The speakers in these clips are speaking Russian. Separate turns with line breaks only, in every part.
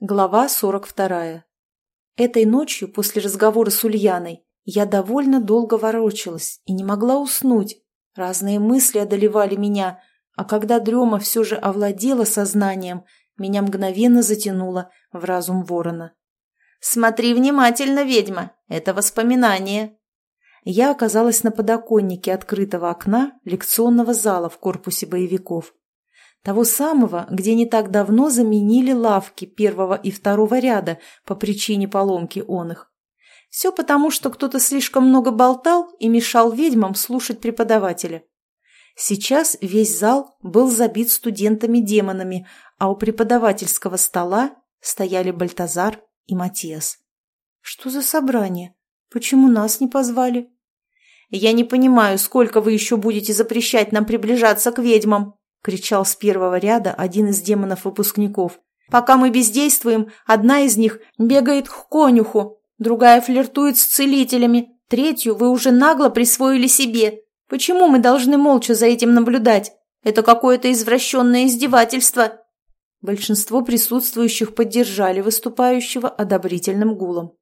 Глава 42. Этой ночью, после разговора с Ульяной, я довольно долго ворочалась и не могла уснуть. Разные мысли одолевали меня, а когда дрема все же овладела сознанием, меня мгновенно затянуло в разум ворона. «Смотри внимательно, ведьма! Это воспоминание!» Я оказалась на подоконнике открытого окна лекционного зала в корпусе боевиков. Того самого, где не так давно заменили лавки первого и второго ряда по причине поломки он их. Все потому, что кто-то слишком много болтал и мешал ведьмам слушать преподавателя. Сейчас весь зал был забит студентами-демонами, а у преподавательского стола стояли Бальтазар и Матиас. Что за собрание? Почему нас не позвали? Я не понимаю, сколько вы еще будете запрещать нам приближаться к ведьмам, — кричал с первого ряда один из демонов-выпускников. «Пока мы бездействуем, одна из них бегает к конюху, другая флиртует с целителями, третью вы уже нагло присвоили себе. Почему мы должны молча за этим наблюдать? Это какое-то извращенное издевательство!» Большинство присутствующих поддержали выступающего одобрительным гулом.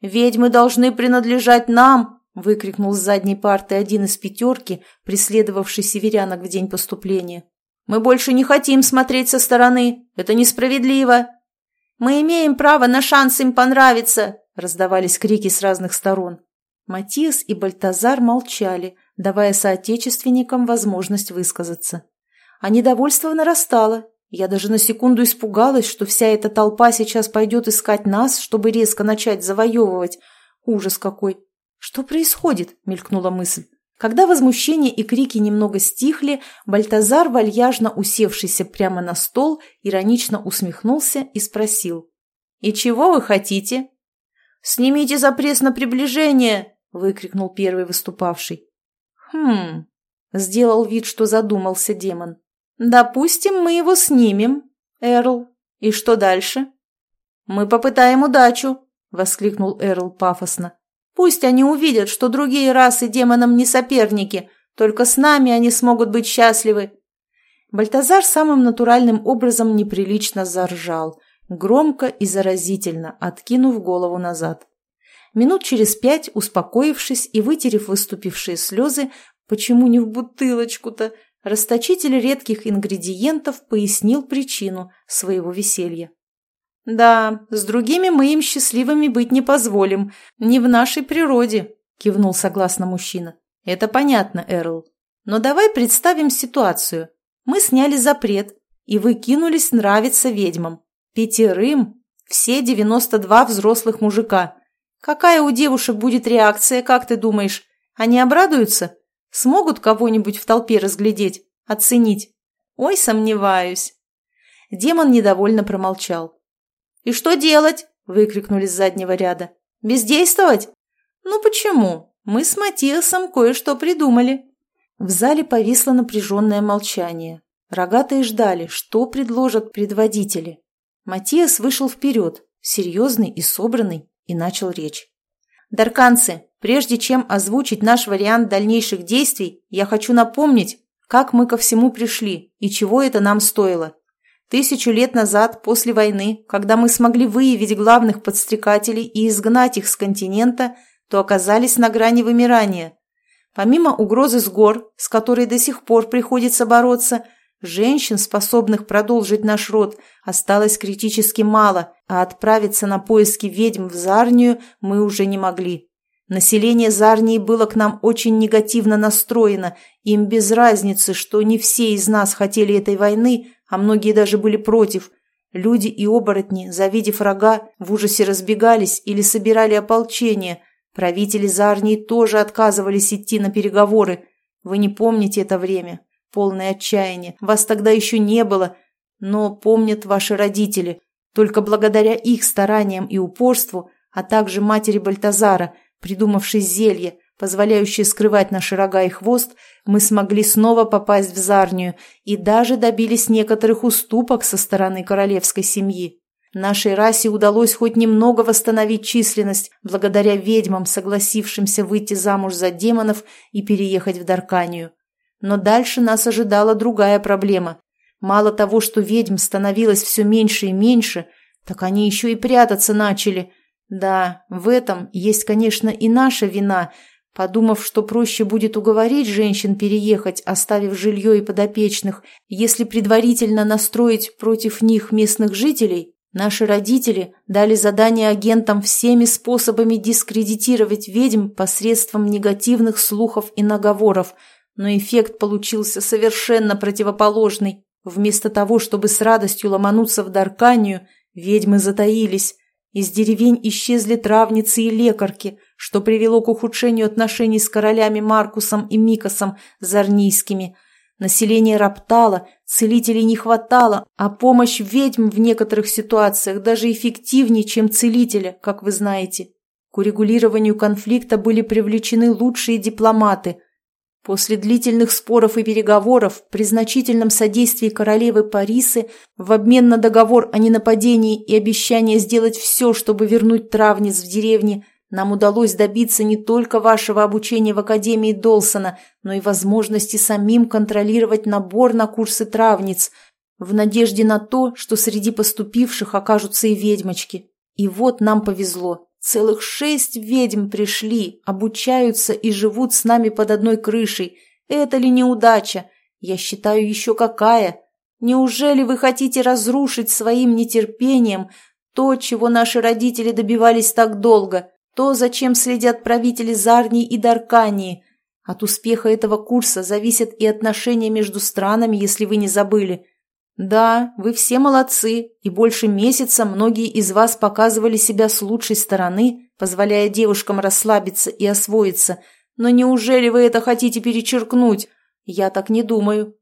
«Ведьмы должны принадлежать нам!» Выкрикнул с задней парты один из пятерки, преследовавший северянок в день поступления. «Мы больше не хотим смотреть со стороны. Это несправедливо!» «Мы имеем право на шанс им понравиться!» раздавались крики с разных сторон. Матиас и Бальтазар молчали, давая соотечественникам возможность высказаться. А недовольство нарастало. Я даже на секунду испугалась, что вся эта толпа сейчас пойдет искать нас, чтобы резко начать завоевывать. Ужас какой! «Что происходит?» – мелькнула мысль. Когда возмущение и крики немного стихли, Бальтазар, вальяжно усевшийся прямо на стол, иронично усмехнулся и спросил. «И чего вы хотите?» «Снимите запрет на приближение!» – выкрикнул первый выступавший. «Хм...» – сделал вид, что задумался демон. «Допустим, мы его снимем, Эрл. И что дальше?» «Мы попытаем удачу!» – воскликнул Эрл пафосно. Пусть они увидят, что другие расы демонам не соперники, только с нами они смогут быть счастливы. Бальтазар самым натуральным образом неприлично заржал, громко и заразительно, откинув голову назад. Минут через пять, успокоившись и вытерев выступившие слезы, почему не в бутылочку-то, расточитель редких ингредиентов пояснил причину своего веселья. «Да, с другими мы им счастливыми быть не позволим. Не в нашей природе», – кивнул согласно мужчина. «Это понятно, Эрл. Но давай представим ситуацию. Мы сняли запрет, и вы кинулись нравиться ведьмам. Пятерым, все девяносто два взрослых мужика. Какая у девушек будет реакция, как ты думаешь? Они обрадуются? Смогут кого-нибудь в толпе разглядеть, оценить? Ой, сомневаюсь». Демон недовольно промолчал. «И что делать?» – выкрикнули с заднего ряда. «Бездействовать?» «Ну почему? Мы с Матиасом кое-что придумали». В зале повисло напряженное молчание. Рогатые ждали, что предложат предводители. Матиас вышел вперед, серьезный и собранный, и начал речь. «Дарканцы, прежде чем озвучить наш вариант дальнейших действий, я хочу напомнить, как мы ко всему пришли и чего это нам стоило. Тысячу лет назад, после войны, когда мы смогли выявить главных подстрекателей и изгнать их с континента, то оказались на грани вымирания. Помимо угрозы с гор, с которой до сих пор приходится бороться, женщин, способных продолжить наш род, осталось критически мало, а отправиться на поиски ведьм в Зарнию мы уже не могли. Население Зарнии было к нам очень негативно настроено, им без разницы, что не все из нас хотели этой войны, а многие даже были против. Люди и оборотни, завидев врага, в ужасе разбегались или собирали ополчение. Правители Зарнии тоже отказывались идти на переговоры. Вы не помните это время. Полное отчаяние. Вас тогда еще не было. Но помнят ваши родители. Только благодаря их стараниям и упорству, а также матери Бальтазара, придумавшей зелье, позволяющее скрывать наши рога и хвост, мы смогли снова попасть в Зарнию и даже добились некоторых уступок со стороны королевской семьи. Нашей расе удалось хоть немного восстановить численность благодаря ведьмам, согласившимся выйти замуж за демонов и переехать в Дарканию. Но дальше нас ожидала другая проблема. Мало того, что ведьм становилось все меньше и меньше, Так они еще и прятаться начали. Да, в этом есть, конечно, и наша вина, подумав, что проще будет уговорить женщин переехать, оставив жилье и подопечных, если предварительно настроить против них местных жителей, наши родители дали задание агентам всеми способами дискредитировать ведьм посредством негативных слухов и наговоров, но эффект получился совершенно противоположный. Вместо того, чтобы с радостью ломануться в Дарканию, ведьмы затаились. Из деревень исчезли травницы и лекарки, что привело к ухудшению отношений с королями Маркусом и Микосом Зарнийскими. Население роптало, целителей не хватало, а помощь ведьм в некоторых ситуациях даже эффективнее, чем целителя, как вы знаете. К урегулированию конфликта были привлечены лучшие дипломаты – После длительных споров и переговоров, при значительном содействии королевы Парисы, в обмен на договор о ненападении и обещание сделать все, чтобы вернуть травниц в деревне, нам удалось добиться не только вашего обучения в Академии Долсона, но и возможности самим контролировать набор на курсы травниц, в надежде на то, что среди поступивших окажутся и ведьмочки. И вот нам повезло. Целых шесть ведьм пришли, обучаются и живут с нами под одной крышей. Это ли неудача? Я считаю, еще какая. Неужели вы хотите разрушить своим нетерпением то, чего наши родители добивались так долго, то, зачем следят правители Зарнии и Даркании? От успеха этого курса зависят и отношения между странами, если вы не забыли. «Да, вы все молодцы, и больше месяца многие из вас показывали себя с лучшей стороны, позволяя девушкам расслабиться и освоиться. Но неужели вы это хотите перечеркнуть? Я так не думаю.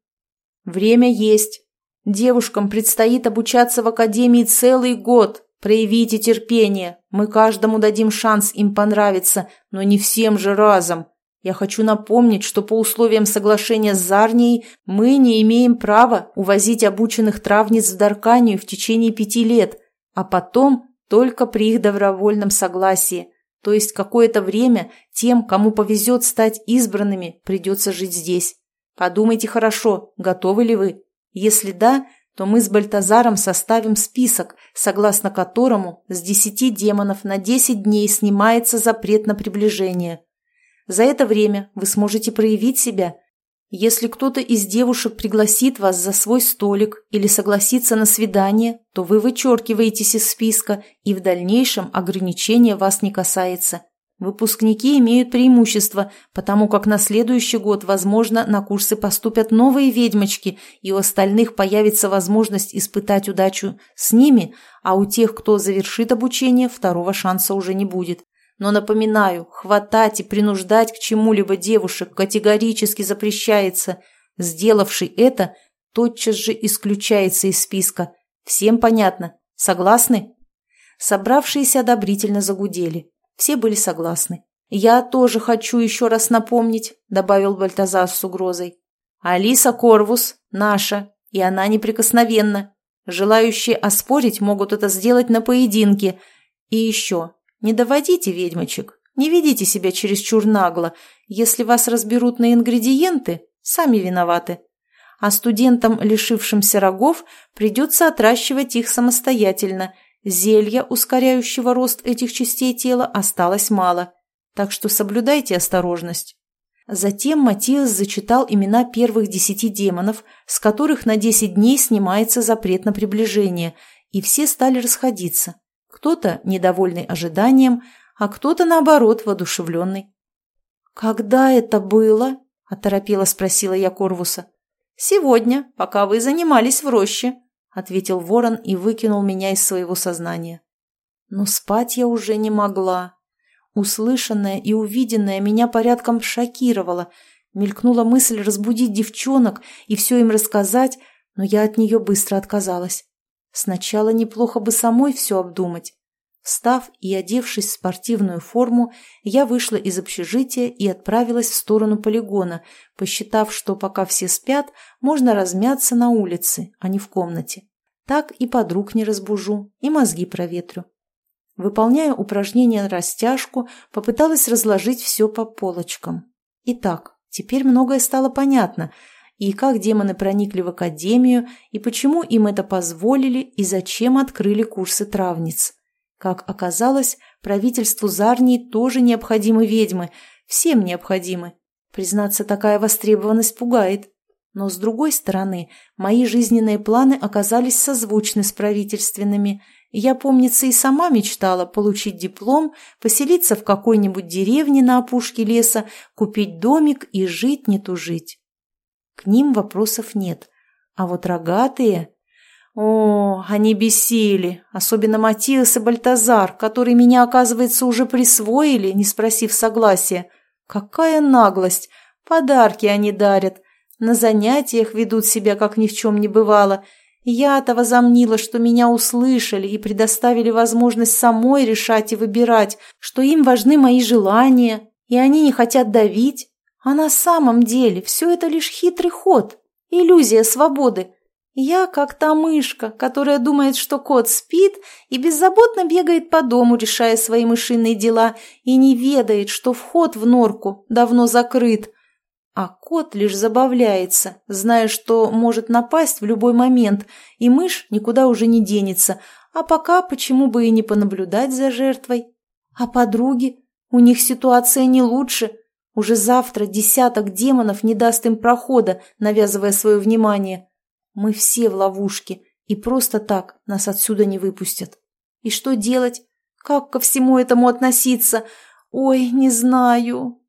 Время есть. Девушкам предстоит обучаться в академии целый год. Проявите терпение. Мы каждому дадим шанс им понравиться, но не всем же разом. Я хочу напомнить, что по условиям соглашения с Зарнией мы не имеем права увозить обученных травниц в Дарканию в течение пяти лет, а потом только при их добровольном согласии. То есть какое-то время тем, кому повезет стать избранными, придется жить здесь. Подумайте хорошо, готовы ли вы? Если да, то мы с Бальтазаром составим список, согласно которому с десяти демонов на десять дней снимается запрет на приближение. За это время вы сможете проявить себя. Если кто-то из девушек пригласит вас за свой столик или согласится на свидание, то вы вычеркиваетесь из списка, и в дальнейшем ограничения вас не касается. Выпускники имеют преимущество, потому как на следующий год, возможно, на курсы поступят новые ведьмочки, и у остальных появится возможность испытать удачу с ними, а у тех, кто завершит обучение, второго шанса уже не будет. Но напоминаю, хватать и принуждать к чему-либо девушек категорически запрещается. Сделавший это, тотчас же исключается из списка. Всем понятно? Согласны? Собравшиеся одобрительно загудели. Все были согласны. «Я тоже хочу еще раз напомнить», — добавил Бальтазар с угрозой. «Алиса Корвус наша, и она неприкосновенна. Желающие оспорить могут это сделать на поединке. И еще, не доводите ведьмочек, не ведите себя чересчур нагло. Если вас разберут на ингредиенты, сами виноваты. А студентам, лишившимся рогов, придется отращивать их самостоятельно. Зелья, ускоряющего рост этих частей тела, осталось мало. Так что соблюдайте осторожность. Затем Матиас зачитал имена первых десяти демонов, с которых на десять дней снимается запрет на приближение, и все стали расходиться кто-то недовольный ожиданием, а кто-то, наоборот, воодушевленный. «Когда это было?» – оторопело спросила я Корвуса. «Сегодня, пока вы занимались в роще», – ответил ворон и выкинул меня из своего сознания. Но спать я уже не могла. Услышанное и увиденное меня порядком шокировало. Мелькнула мысль разбудить девчонок и все им рассказать, но я от нее быстро отказалась. Сначала неплохо бы самой все обдумать. Встав и одевшись в спортивную форму, я вышла из общежития и отправилась в сторону полигона, посчитав, что пока все спят, можно размяться на улице, а не в комнате. Так и подруг не разбужу, и мозги проветрю. Выполняя упражнение на растяжку, попыталась разложить все по полочкам. Итак, теперь многое стало понятно, и как демоны проникли в академию, и почему им это позволили, и зачем открыли курсы травниц. Как оказалось, правительству Зарнии тоже необходимы ведьмы, всем необходимы. Признаться, такая востребованность пугает. Но, с другой стороны, мои жизненные планы оказались созвучны с правительственными. Я, помнится, и сама мечтала получить диплом, поселиться в какой-нибудь деревне на опушке леса, купить домик и жить не тужить. К ним вопросов нет. А вот рогатые... О, они бесили, особенно Матиас и Бальтазар, которые меня, оказывается, уже присвоили, не спросив согласия. Какая наглость! Подарки они дарят, на занятиях ведут себя, как ни в чем не бывало. Я-то возомнила, что меня услышали и предоставили возможность самой решать и выбирать, что им важны мои желания, и они не хотят давить. А на самом деле все это лишь хитрый ход, иллюзия свободы. Я как та мышка, которая думает, что кот спит и беззаботно бегает по дому, решая свои мышиные дела, и не ведает, что вход в норку давно закрыт, а кот лишь забавляется, зная, что может напасть в любой момент, и мышь никуда уже не денется, а пока почему бы и не понаблюдать за жертвой. А подруги? У них ситуация не лучше. Уже завтра десяток демонов не даст им прохода, навязывая свое внимание. Мы все в ловушке, и просто так нас отсюда не выпустят. И что делать? Как ко всему этому относиться? Ой, не знаю.